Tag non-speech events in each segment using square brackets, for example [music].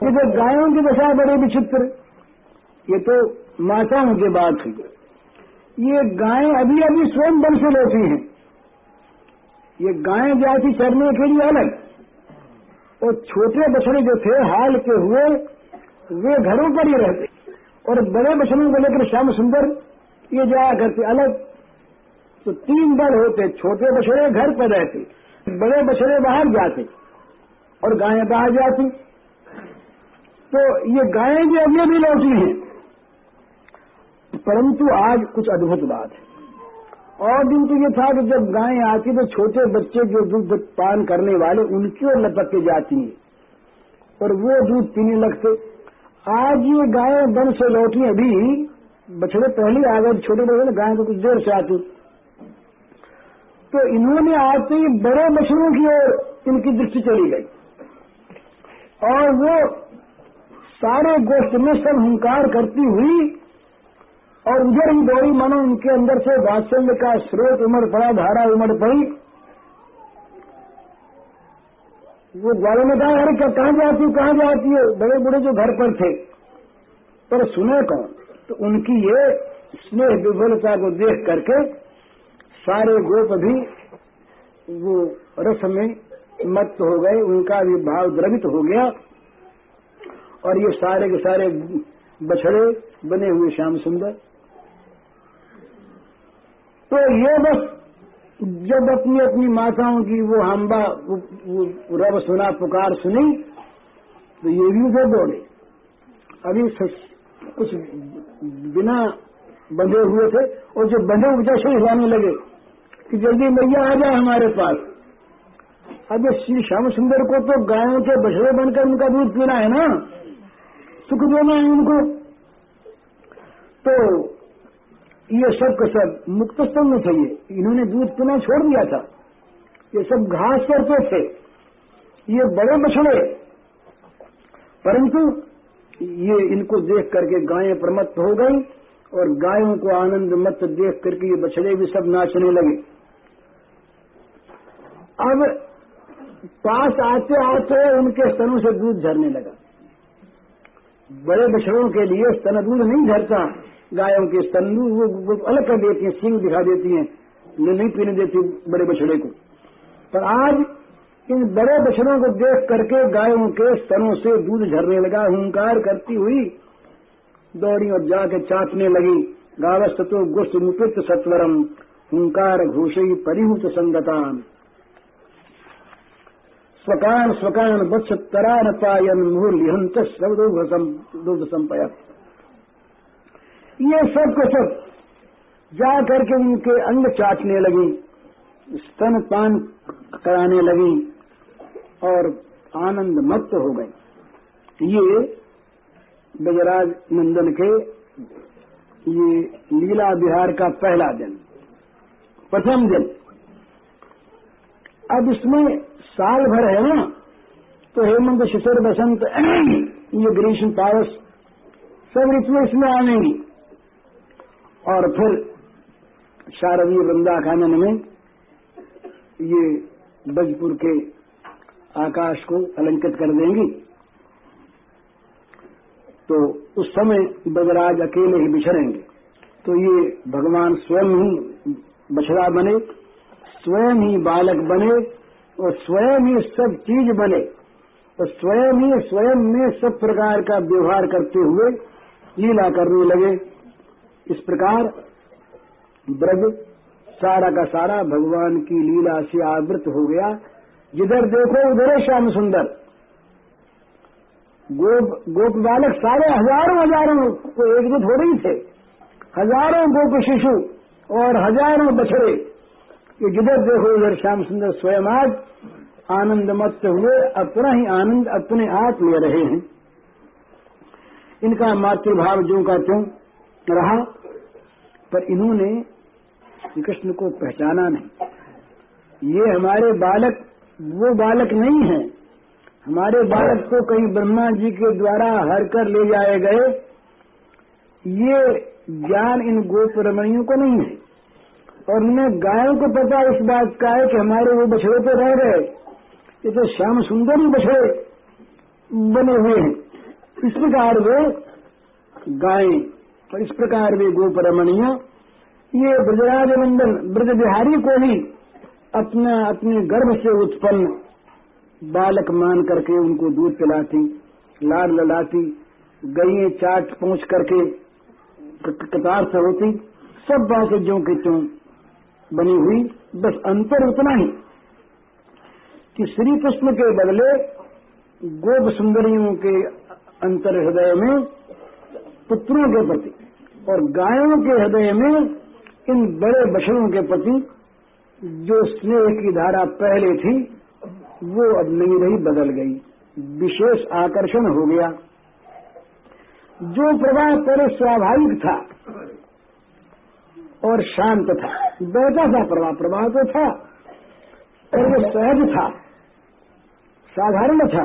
तो गायों की दशा बड़े विचित्र, ये तो माताओं के बात हुई। ये गायें अभी अभी स्वयं बल से लेती हैं। ये गायें जाती चरने के लिए अलग। और छोटे बछड़े जो थे, हाल के हुए, वे घरों पर ही रहते। और बड़े बछड़ों को लेकर श्याम सुंदर, ये जाया करते अलग। तो तीन दल होते, छोटे बछड़े घर पर रहते, बड़े बछड़े बाहर जाते, और गायें बाहर जाती। तो ये गायें भी अभी भी लौटी हैं। परंतु आज कुछ अद्भुत बात है। और दिन तो ये था कि जब गायें आती तो छोटे बच्चे जो दूध पान करने वाले, उनकी ओर लपक के जाती हैं। और वो दूध पीने लगते। आज ये गायें बन से लौटी अभी बछड़े पहले आ गए, छोटे बड़े गायें तो कुछ देर से आती तो इन्होंने आते ही बड़े मछलियों की ओर इनकी दृष्टि चली गई। और वो सारे गोष्ठ में सब हंकार करती हुई और उधर ही दौड़ी मानो उनके अंदर से वात्सल्य का स्रोत उमड़ पड़ा, धारा उमड़ पड़ी। वो ग्वालों ने कहा, अरे, क्या, कहाँ जाती कहाँ जाती है? बड़े बूढ़े जो घर पर थे। पर सुने कौन? तो उनकी ये स्नेह विफलता को देख करके सारे गोप भी वो रस में मत हो गए, उनका भी भाव द्रवित हो गया। और ये सारे के सारे बछड़े बने हुए श्याम सुंदर। तो ये बस, जब अपनी अपनी माताओं की वो हम्बा रब सुना पुकार सुनी तो ये भी उधर दौड़े अभी कुछ बिना बंधे हुए थे, और जो बंधे हुए जैसे हिलाने लगे, कि जल्दी मैया आ जाए हमारे पास। अब श्री श्याम सुंदर को तो गायों के बछड़े बनकर उनका दूध पीना है ना? सुख देना है उनको तो ये सब का सब मुक्त स्तंभ थे ये। इन्होंने दूध पीना छोड़ दिया था। ये सब घास करते थे। ये बड़े बछड़े परंतु ये इनको देख करके गायें प्रमत्त हो गई और गायों को आनंद मत देख करके ये बछड़े भी सब नाचने लगे। अब पास आते आते उनके स्तनों से दूध झरने लगा। बड़े बछड़ों के लिए स्तन दूध नहीं झरता गायों के स्तन वो, वो अलग कर देती हैं सिंग दिखा देती हैं। नहीं पीने देती बड़े बछड़े को। पर आज इन बड़े बछड़ों को देख करके गायों के स्तनों से दूध झरने लगा हंकार करती हुई दौड़ी और जाके चाटने लगी। गावस्त गुस्त मुपित सत्वरम हंकार घोषी परिहूत संगतान। स्वकान स्वकान वत्स तरान पायन मूल्यंत दुग्ध संपया ये सबको सब जा करके उनके अंग चाटने लगी, स्तन पान कराने लगी और आनंद मत हो गई ये बजराज नंदन के ये लीला बिहार का पहला दिन, प्रथम दिन। अब इसमें साल भर है ना तो हेमंत, शिशिर, बसंत, [clears throat] ये ग्रीष्म पावस सब ऋतु इसमें आनेंगी और फिर शारदीय वृंदा खानन में ये बजपुर के आकाश को अलंकित कर देंगी। तो उस समय बजराज अकेले ही बिछड़ेंगे। तो ये भगवान स्वयं ही बछड़ा बने स्वयं ही बालक बने और स्वयं ही सब चीज़ बने और स्वयं ही स्वयं में सब प्रकार का व्यवहार करते हुए लीला करने लगे। इस प्रकार ब्रज सारा का सारा भगवान की लीला से आवृत हो गया। जिधर देखो, उधर श्याम सुंदर। गोप गोप बालक सारे हज़ारों हज़ारों को एक दो थोड़े ही थे। हज़ारों गोप शिशु और हज़ारों बछड़े कि जिधर देखो उधर श्याम सुंदर स्वयं आज आनंद मत हुए अपना ही आनंद अपने आप ले रहे हैं। इनका मातृभाव जो का त्यों रहा, पर इन्होंने कृष्ण को पहचाना नहीं। ये हमारे बालक, वो बालक नहीं है। हमारे बालक को कहीं ब्रह्मा जी के द्वारा हर कर ले जाए गए, ये ज्ञान इन गोप रमणियों को नहीं है। और उन्हें गायों को पता इस बात का है कि हमारे वो बछड़े तो रह गए। ये तो श्याम सुंदर ही बछड़े बने हुए हैं। इस प्रकार वे गाय और इस प्रकार वे गो गोपरमणिया, ये ब्रजराज मंडल ब्रज बिहारी को ही अपना अपने गर्भ से उत्पन्न बालक मान करके उनको दूध पिलाती लाड ललाती गई चाट पहुँच करके कतार से होती, सब बातें जो कि त्यों बनी हुई, बस अंतर उतना ही कि श्री कृष्ण के बदले गोप सुंदरियों के अंतर हृदय में, पुत्रों के प्रति और गायों के हृदय में, इन बड़े बछड़ों के प्रति जो स्नेह की धारा पहले थी, वो अब नहीं रही, बदल गई। विशेष आकर्षण हो गया। जो प्रवाह पहले स्वाभाविक था और शांत था। बैठा था प्रवाह प्रवाह तो था। और वो सहज था, साधारण था।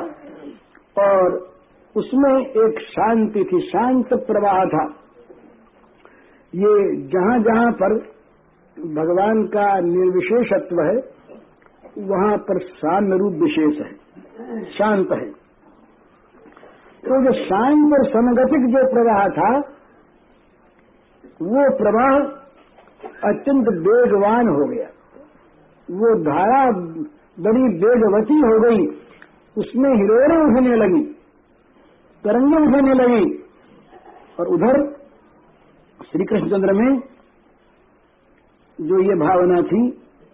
और उसमें एक शांति थी, शांत प्रवाह था। ये जहाँ जहाँ पर भगवान का निर्विशेषत्व है, वहाँ पर साम्य रूप विशेष है, शांत है। तो जो शांत और समगतिक जो प्रवाह था, वो प्रवाह अत्यंत वेगवान हो गया। वो धारा बड़ी वेगवती हो गई। उसमें हिरोड़े उठने लगी, तरंगे उठने लगी और उधर श्री कृष्णचंद्र में जो ये भावना थी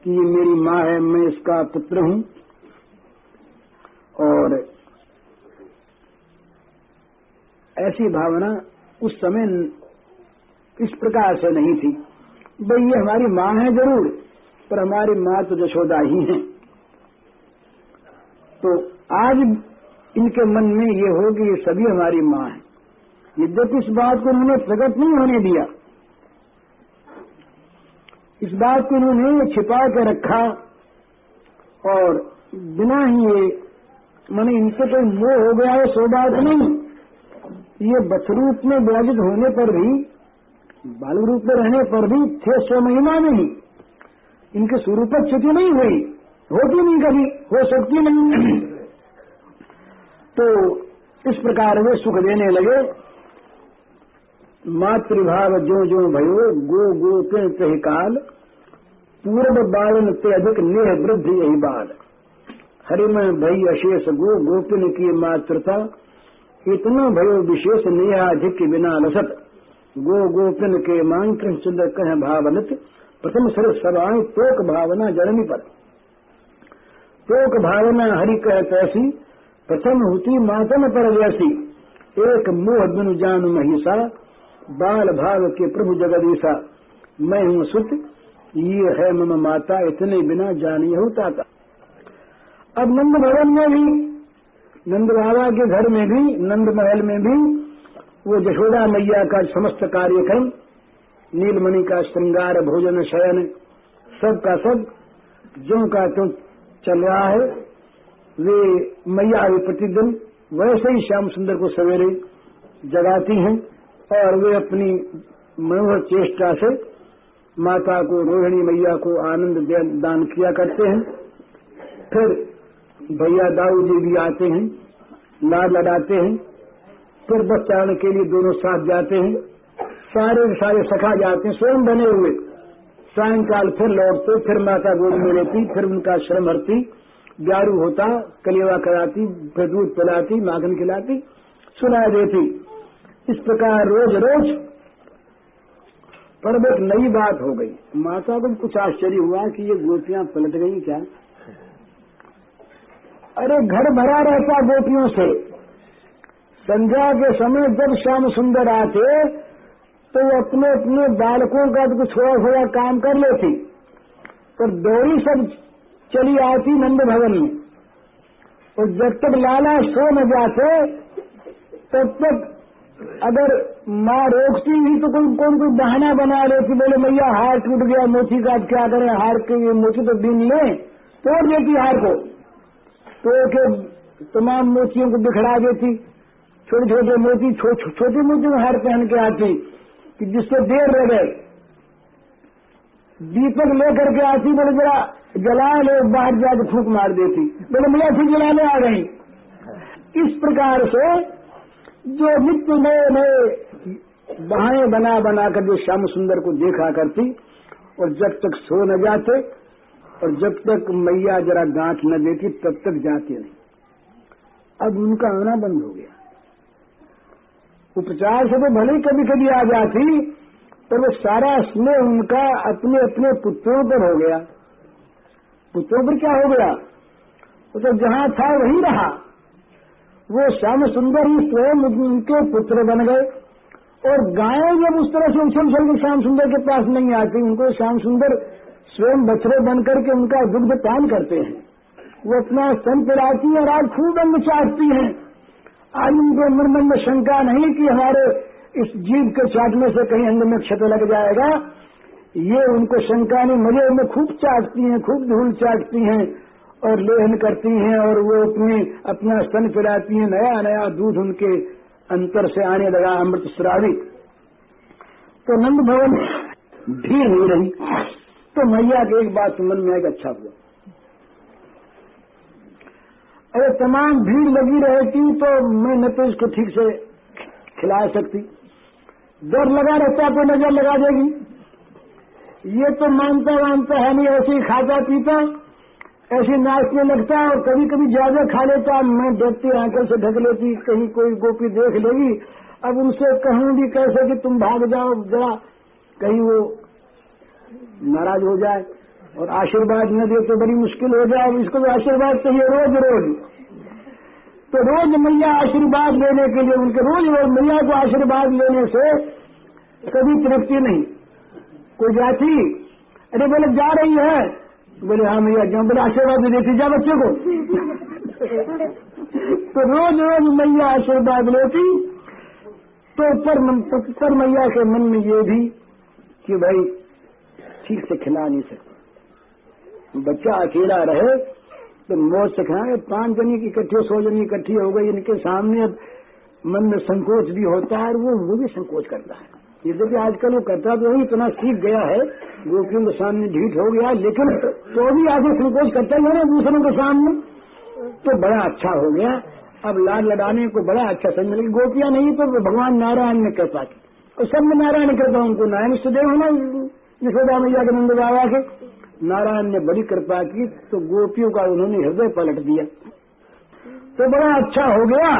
कि ये मेरी माँ है, मैं इसका पुत्र हूँ और ऐसी भावना उस समय इस प्रकार से नहीं थी। भाई, ये हमारी माँ है ज़रूर, पर हमारी माँ तो जशोदा ही है। तो आज इनके मन में ये हो कि ये सभी हमारी माँ है। यद्यपि इस बात को उन्होंने प्रकट नहीं होने दिया। इस बात को उन्होंने छिपा के रखा, और बिना ही ये, मैंने इनसे कोई मोह हो गया है सो बात नहीं। ये बचरूप में विराजित होने पर भी बाल रूप में रहने पर भी थे सौ महीना में ही इनके स्वरूप च्युति नहीं हुई। होती नहीं कभी, हो सकती नहीं। तो इस प्रकार वे सुख देने लगे। मातृभाव जो जो भयो, गो गो ते काल, पूर्व बालन ते अधिक नेह वृद्धि यही बाल। हरिमय भई अशेष गो गोपिन की मातृता, इतना भयो विशेष नेहाधिक बिना लसत गो गोपिन के मांग चंद्र कह भावनत, प्रथम सर सभाएँ तोक भावना जननी पर। तोक भावना हरि कह तैसी प्रथम हुती मातम पर जैसी। एक मोह बिनु जान महिषा, बाल भाव के प्रभु जगदीशा। मैं हूँ सुत, ये है मम माता, इतने बिना जानी होता था अब नंद भवन में भी नंद बाबा के घर में भी नंद महल में भी वो जशोदा मैया का समस्त कार्यक्रम, नीलमणि का श्रृंगार, भोजन, शयन, सब का सब, जो का त्यों चल रहा है, वे मैया प्रतिदिन वैसे ही श्याम सुंदर को सवेरे जगाती हैं और वे अपनी मनोहर चेष्टा से माता को, रोहिणी मैया को आनंद दान किया करते हैं। फिर भैया दाऊ जी भी आते हैं, लाड लड़ाते हैं। फिर बस चारण के लिए दोनों साथ जाते हैं। सारे सारे सखा जाते हैं, स्वयं बने हुए। सायंकाल फिर लौटते, फिर माता गोद में लेती फिर उनका श्रम हरती ग्यारू होता, कलेवा कराती, फिर दूध पिलाती, माखन खिलाती, सुना देती। इस प्रकार रोज रोज पर एक नई बात हो गई। माता को कुछ आश्चर्य हुआ कि ये गोपियाँ पलट गई क्या? अरे घर भरा रहता गोपियों से। संध्या के समय जब श्याम सुंदर आते तो वो अपने अपने बालकों का तो थोड़ा थोड़ा काम कर लेती। पर दौड़ी सब चली आती नंद भवन में। और जब तक लाला सो न जाते, तब तक अगर माँ रोकती ही तो कोई कौन कोई बहाना बना लेती, बोले, मैया, हार टूट गया मोची का क्या करें, हार के ये मोची तो दिन ले तोड़ देती हार को। तो के तमाम मोचियों को बिखरा देती। छोटे छोटे मोती, छोटी मोती में हार पहन के आती, कि जिससे देर रह गए। दीपक लेकर के आती, बोले, जरा जला ले, बाहर जाकर फूक मार देती। बोले मैया फिर जलाने आ गई। इस प्रकार से जो नित्य नए नए बहाए बना बना कर जो श्याम सुंदर को देखा करती, और जब तक सो न जाते, और जब तक मैया जरा गांठ न देती, तब तक जाती नहीं। अब उनका आना बंद हो गया। उपचार से तो भले ही कभी कभी आ जाती, पर वो सारा स्नेह उनका अपने अपने पुत्रों पर हो गया। पुत्रों पर क्या हो गया? वो तो जहाँ था वहीं रहा। वो श्याम सुंदर ही स्वयं उनके पुत्र बन गए, और गायें जब उस तरह से उछल उछल के श्याम सुंदर के पास नहीं आती, उनको श्याम सुंदर स्वयं बछड़े बन करके उनका दुग्ध पान करते हैं। वो अपना स्तन पिलाती और आज खूब अंग चाटती हैं। आज उनको मन मन में शंका नहीं कि हमारे इस जीव के चाटने से कहीं अंग में क्षत लग जाएगा। ये उनको शंका नहीं, मज़े में खूब चाटती हैं, खूब धूल चाटती हैं और लेहन करती हैं और वो अपनी, अपना स्तन पिलाती हैं, नया नया दूध उनके अंतर से आने लगा अमृत श्रावी। तो नंद भवन, भीड़ नहीं रही। तो मैया की एक बात मन में आएगा अच्छा हुआ। अरे, तमाम भीड़ लगी रहती तो मैं न तो इसको ठीक से खिला सकती। डर लगा रहता तो नज़र लगा देगी। ये तो मानता मानता है नहीं, ऐसे ही खाता पीता, ऐसे नाचने लगता और कभी कभी ज़्यादा खा लेता, मैं डरती, आँखों से ढक लेती, कहीं कोई गोपी देख लेगी। अब उनसे कहूँगी कैसे कि तुम भाग जाओ, जरा कहीं वो नाराज़ हो जाए। और आशीर्वाद न दे तो बड़ी मुश्किल हो जाए इसको भी आशीर्वाद चाहिए रोज रोज। तो रोज मैया आशीर्वाद लेने के लिए उनके रोज रोज मैया को आशीर्वाद लेने से कभी तृप्ति नहीं। कोई जाती अरे बोले जा रही है। बोले हाँ मैया जाओ बोले आशीर्वाद देती जा बच्चे को। तो रोज रोज मैया आशीर्वाद लेती तो पर, पर मैया के मन में ये भी कि भाई ठीक से खिला नहीं सकते। बच्चा अकेला रहे तो मौत से पाँच जनी इकट्ठे, सौ जनी इकट्ठी हो गई, इनके सामने अब मन में संकोच भी होता है और वो वो भी संकोच करता है। ये देखिए, आजकल वो करता तो वही, इतना सीख गया है, गोपियों के सामने ढीठ हो गया, लेकिन तो भी आगे संकोच करता ही है ना दूसरों के सामने। तो बड़ा अच्छा हो गया। अब लाड लड़ाने को बड़ा अच्छा समझ लगे गोपियाँ नहीं तो भगवान नारायण ने कृपा की। और सब नारायण कृपा, उनको नारायण सुदेव है ना यशोदा मैया के नंद बाबा के। नारायण ने बड़ी कृपा की तो गोपियों का उन्होंने हृदय पलट दिया। तो बड़ा अच्छा हो गया।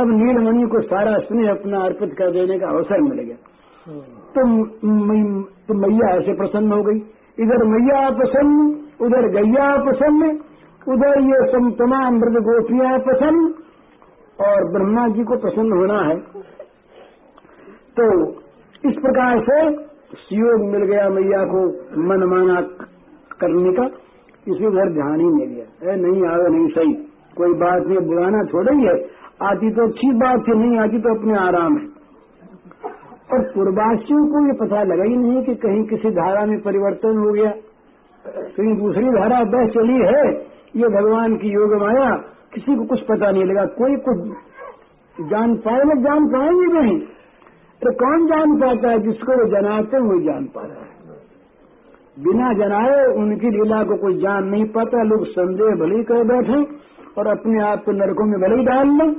अब नीलमणि को सारा स्नेह अपना अर्पित कर देने का अवसर मिल गया। तो, तो मैया ऐसे प्रसन्न हो गई। इधर मैया प्रसन्न उधर गैया प्रसन्न उधर ये तमाम मृद गोपियाँ प्रसन्न और ब्रह्मा जी को प्रसन्न होना है। तो इस प्रकार से सुयोग मिल गया मैया को मन माना करने का इसी घर ध्यान ही नहीं गया नहीं आवे, नहीं सही। कोई बात नहीं, बुलाना थोड़ा ही है। आती तो अच्छी बात थी नहीं आती तो अपने आराम है। और पूर्वासियों को ये पता लगा ही नहीं कि कहीं किसी धारा में परिवर्तन हो गया। कहीं दूसरी धारा बह चली है, ये भगवान की योग माया, किसी को कुछ पता नहीं लगा। कोई कुछ जान पाए जान पाएँगे नहीं। तो कौन जान पाता है? जिसको वो जनाते हुए जान पा रहा है। बिना जनाए उनकी लीला को कोई जान नहीं पाता। लोग संदेह भले कर बैठे और अपने आप को नरकों में भले ही डाल लें।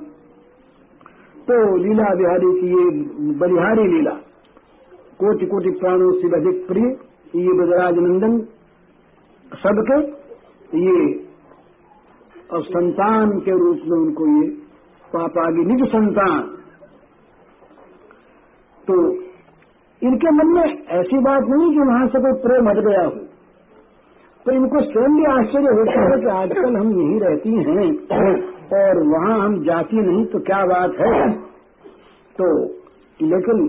तो लीला बिहारी की ये बलिहारी लीला कोटि कोटि प्राणों से अधिक प्रिय, ये बजराज नंदन सबके, ये और संतान के रूप में उनको ये पापा की निज संतान। तो इनके मन में ऐसी बात नहीं कि वहाँ से कोई प्रेम हट गया हो। तो इनको स्वयं भी आश्चर्य होता है कि आजकल हम यही रहती हैं और वहाँ हम जाती नहीं तो क्या बात है? तो लेकिन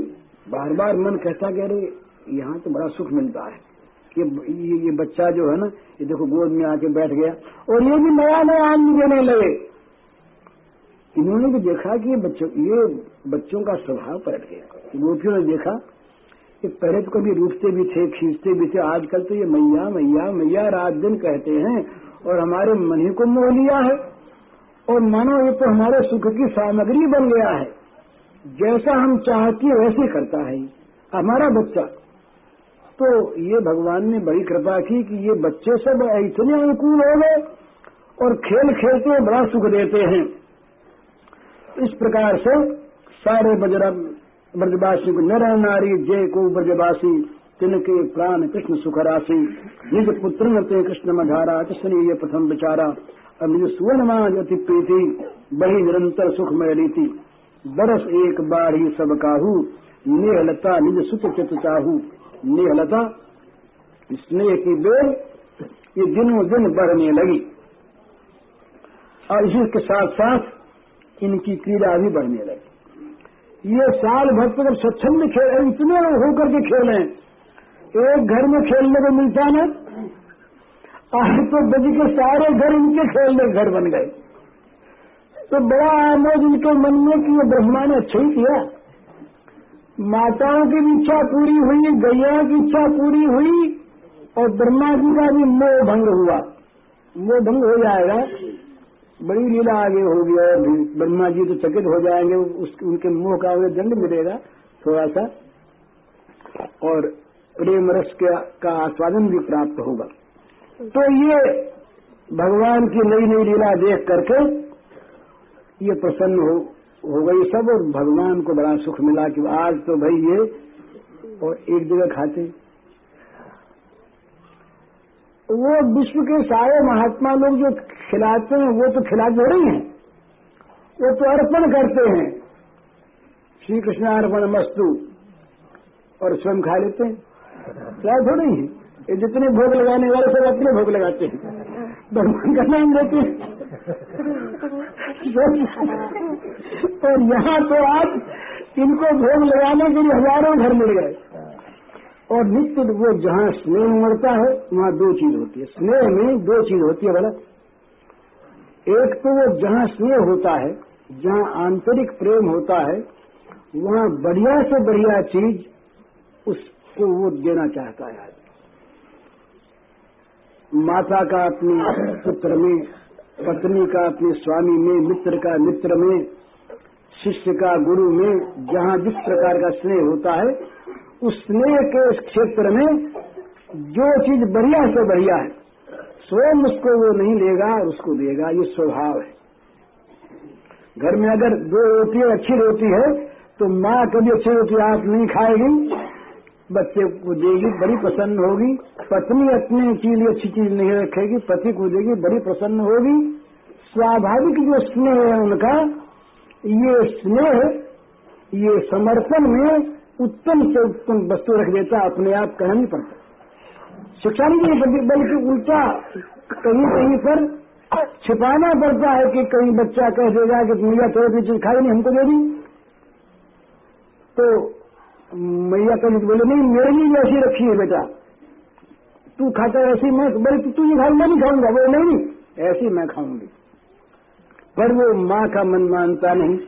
बार बार मन कहता कि अरे यहाँ तो बड़ा सुख मिलता है। ये ये, ये बच्चा जो है ना ये देखो गोद में आके बैठ गया और ये भी नया नया अन्न देने लगे। इन्होंने भी देखा कि ये बच्चों ये बच्चों का स्वभाव पलट गया। गोपियों ने देखा कि पहले तो कभी रूठते भी थे, खींचते भी थे। आजकल तो ये मैया मैया मैया रात दिन कहते हैं, और हमारे मन ही को मोह लिया है। और मानो ये तो हमारे सुख की सामग्री बन गया है। जैसा हम चाहती वैसे करता है हमारा बच्चा। तो ये भगवान ने बड़ी कृपा की कि ये बच्चे सब इतने अनुकूल हो गए, और खेल खेलते बड़ा सुख देते हैं। इस प्रकार से सारे बजरा ब्रजवासी को नर नारी, जय को ब्रजवासी, तिनके प्राण कृष्ण सुख राशि निज पुत्र नते कृष्ण मधारा कृष्ण ये प्रथम विचारा अब निज सुवर्ण अति प्रीति, बही निरंतर सुखमय रीति। बरस एक बार ही सब काहू, नेहलता निज सुत चित चाहू। नेहलता, स्नेह की बेल ये दिनों दिन बढ़ने लगी। और इसी के साथ साथ इनकी क्रीड़ा भी बढ़ने लगी। ये साल भर तो जब स्वच्छंद खेल इतने होकर के खेले एक घर में खेलने को मिलता ना आज तो बजी के सारे घर इनके खेलने घर बन गए। तो बड़ा आमोद इनके मन में कि ये ब्रह्मा ने अच्छा ही किया। माताओं की भी इच्छा पूरी हुई, गैया की इच्छा पूरी हुई, और ब्रह्मा जी का भी मोह भंग हुआ। मोह भंग हो जाएगा। बड़ी लीला आगे होगी और भी ब्रह्मा जी तो चकित हो जाएँगे उस, उनके मुँह का उन्हें दंड मिलेगा थोड़ा सा और प्रेम रस का, आस्वादन भी प्राप्त होगा। तो ये भगवान की नई नई लीला देख करके ये प्रसन्न हो हो गई सब और भगवान को बड़ा सुख मिला कि आज तो भाई ये और एक जगह खाते। वो विश्व के सारे महात्मा लोग जो खिलाते हैं, वो तो खिला थोड़े हैं। वो तो अर्पण करते हैं। श्री कृष्ण अर्पण मस्तु और स्वयं खा लेते हैं। क्या थोड़े हैं? ये जितने भोग लगाने वाले सब अपने भोग लगाते हैं। भगवान का नाम लेते हैं। और यहाँ तो आप इनको भोग लगाने के लिए हज़ारों घर मिल गए। और नित्य वो जहाँ स्नेह मरता है, वहाँ दो चीज़ होती है। स्नेह में दो चीज़ होती है, बोला। एक तो वो जहाँ स्नेह होता है, जहाँ आंतरिक प्रेम होता है, वहाँ बढ़िया से बढ़िया चीज़ उसको वो देना चाहता है माता का अपने पुत्र में, पत्नी का अपने स्वामी में, मित्र का मित्र में, शिष्य का गुरु में, जहाँ जिस प्रकार का स्नेह होता है उस स्नेह के इस क्षेत्र में जो चीज़ बढ़िया से बढ़िया है। स्वयं उसको वो नहीं लेगा और उसको देगा, ये स्वभाव है। घर में अगर दो रोटी अच्छी रोटी है तो माँ कभी अच्छी रोटी आप नहीं खाएगी, बच्चे को देगी, बड़ी प्रसन्न होगी। पत्नी अपने के लिए अच्छी चीज़ नहीं रखेगी, पति को देगी, बड़ी प्रसन्न होगी। स्वाभाविक जो स्नेह है उनका, ये स्नेह, ये समर्पण में उत्तम से उत्तम वस्तु रख देता, अपने आप कहना नहीं पड़ता। शिक्षा नहीं पड़ती बल्कि उल्टा कहीं कहीं पर छिपाना पड़ता है कि कहीं बच्चा कह देगा कि मैया थोड़ी सी चीज़ खाई नहीं, हमको दे दी। तो मैया कहीं बोले, नहीं, मेरे लिए ऐसी रखी है बेटा। तू खाता ऐसी, मैं बोले तू ये खाऊ मैं नहीं खाऊँगा। बोले नहीं, ऐसी मैं खाऊँगी। पर वो माँ का मन मानता नहीं।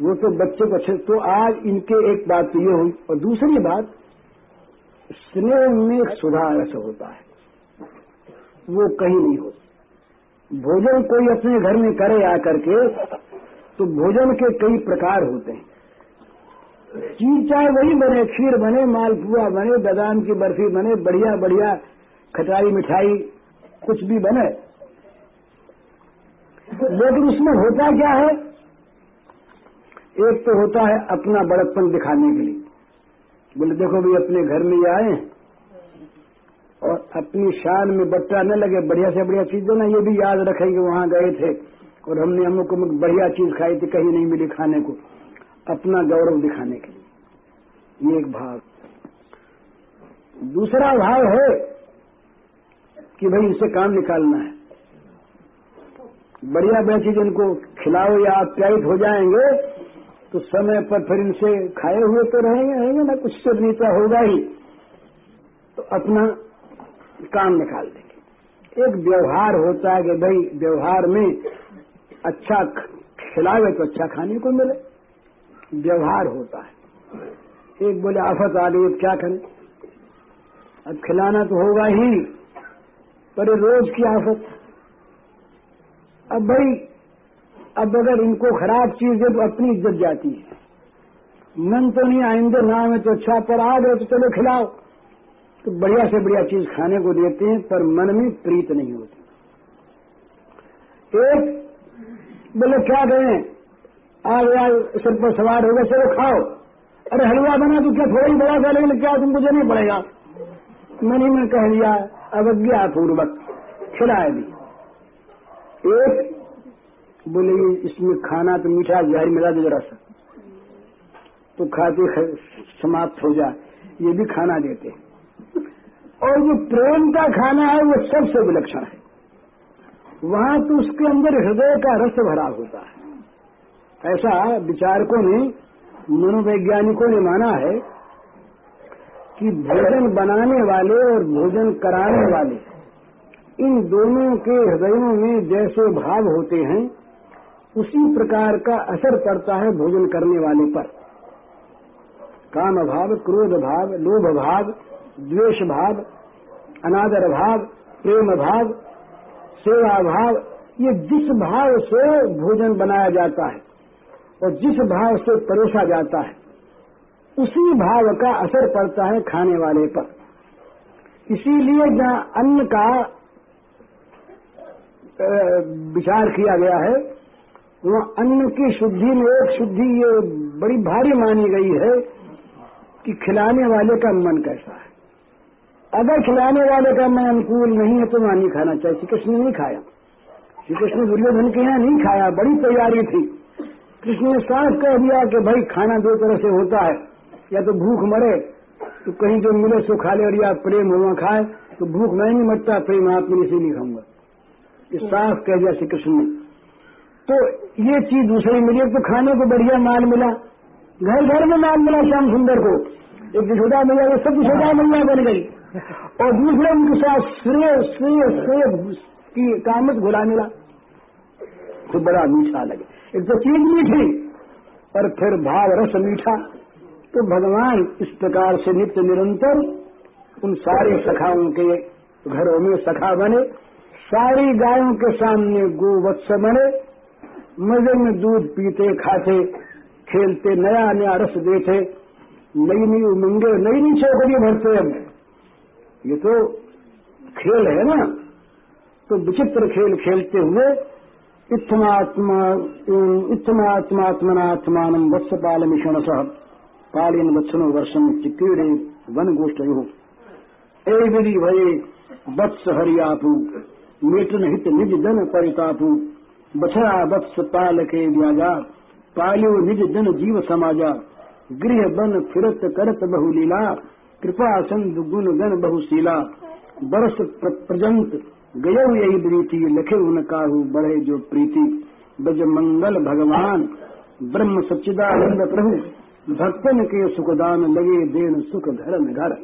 वो तो बच्चे अच्छे तो आज इनके एक बात तो ये हुई, और दूसरी बात स्नेह में एक सुधार ऐसा होता है। वो कहीं नहीं होता। भोजन कोई अपने घर में करे आकर के तो भोजन के कई प्रकार होते हैं। चीज़ चाहे वही बने, खीर बने, मालपुआ बने, बादाम की बर्फ़ी बने बढ़िया बढ़िया खटाई मिठाई कुछ भी बने। लेकिन उसमें होता क्या है? एक तो होता है अपना बड़प्पन दिखाने के लिए। बोले, देखो भाई, अपने घर में ये आए और अपनी शान में बट्टा न लगे, बढ़िया से बढ़िया चीज़ देना ये भी याद रखेंगे वहाँ गए थे और हमने हम को बढ़िया चीज़ खाई थी, कहीं नहीं मिली खाने को। अपना गौरव दिखाने के लिए। ये एक भाव। दूसरा भाव है कि भाई, इसे काम निकालना है। बढ़िया बढ़िया चीज़ इनको खिलाओ या आप्यायित हो जाएँगे तो समय पर फिर इनसे खाए हुए तो रहेंगे ना कुछ से नीचा होगा ही। तो अपना काम निकाल देंगे। एक व्यवहार होता है कि भाई, व्यवहार में अच्छा खिलावे तो अच्छा खाने को मिले। व्यवहार होता है। एक बोले, आफत आ गई क्या करें? अब खिलाना तो होगा ही, पर रोज की आफत। अब भाई अब अगर इनको खराब चीज़ दे तो अपनी इज़्ज़त जाती है। मन तो नहीं आइंदे ना में तो अच्छा पर आ गए तो चलो खिलाओ। तो बढ़िया से बढ़िया चीज़ खाने को देते हैं, पर मन में प्रीत नहीं होती। एक, बोले, क्या कहें? आ गया सिर पर सवार हो गए, चलो खाओ। अरे हलवा बना तो क्या थोड़ा ही बड़ा सा लेकिन क्या तुमको नहीं पड़ेगा? मैंने में कह लिया अवज्ञा पूर्वक खिलाए भी एक बोले इसमें खाना तो मीठा जहर मिला दे जरा सा। तो खाते समाप्त हो जाए। ये भी खाना देते हैं। और जो प्रेम का खाना है, वो सबसे विलक्षण है। वहाँ तो उसके अंदर हृदय का रस भरा होता है। ऐसा विचारकों ने, मनोवैज्ञानिकों ने माना है कि भोजन बनाने वाले और भोजन कराने वाले, इन दोनों के हृदयों में जैसे भाव होते हैं उसी प्रकार का असर पड़ता है भोजन करने वाले पर। काम भाव क्रोध भाव, लोभ भाव, द्वेष भाव, अनादर भाव, प्रेम भाव, सेवा भाव, ये जिस भाव से भोजन बनाया जाता है और जिस भाव से परोसा जाता है, उसी भाव का असर पड़ता है खाने वाले पर। इसीलिए जहाँ अन्न का विचार किया गया है वहाँ अन्न की शुद्धि में एक शुद्धि ये बड़ी भारी मानी गई है कि खिलाने वाले का मन कैसा है। अगर खिलाने वाले का मन अनुकूल नहीं है तो वहाँ नहीं खाना चाहिए। श्री कृष्ण ने नहीं खाया। श्री कृष्ण दुर्योधन के यहाँ नहीं खाया, बड़ी तैयारी थी। कृष्ण ने साफ़ कह दिया कि भाई, खाना दो तरह से होता है। या तो भूख मरे तो कहीं जो मिले सो खा ले और या प्रेम हुआ खाए तो भूख मैं नहीं मरता प्रेम आप से नहीं खाऊँगा। साफ़ कह दिया श्री कृष्ण ने। तो ये चीज़ दूसरी मिली तो खाने को बढ़िया माल मिला। घर घर में माल मिला श्याम सुंदर को। एक यशोदा मैया वो सब यशोदा मैया बन गई। और दूसरे उनके साथ श्रेय श्रेय श्रेय की कामत घुला मिला। तो बड़ा मीठा लगे। एक तो चीज़ मीठी और फिर भाव रस मीठा। तो भगवान इस प्रकार से नित्य निरंतर उन सारे सखाओं के घरों में सखा बने, सारी गायों के सामने गोवत्स बने मज़े में दूध पीते, खाते, खेलते, नया नया रस देते नई नई उमंगे नई नई चौकड़ी भरते हम। ये तो खेल है ना? तो विचित्र खेल खेलते हुए इत्थमात्मा, इत्थमात्मात्मनात्मान वत्स पाल मिशन सह पालीन वत्सनो वर्षम चिक्रीड़े वन गोष्ठ ए विधि भये वत्स हरियापु, मेटन हित निज दन परितापु। बछड़ा वत्स पाल के ब्याजा पालियो निज जन जीव समाजा। गृह बन फिरत करत बहुलीला, कृपा संग गुण गण बहुशीला। बरस प्रजंत, गयो यही प्रीति, लखे उन काहू बढ़े जो प्रीति। बज मंगल भगवान, ब्रह्म सच्चिदानंद प्रभु, भक्तन के सुखदान लगे देन सुख में घर।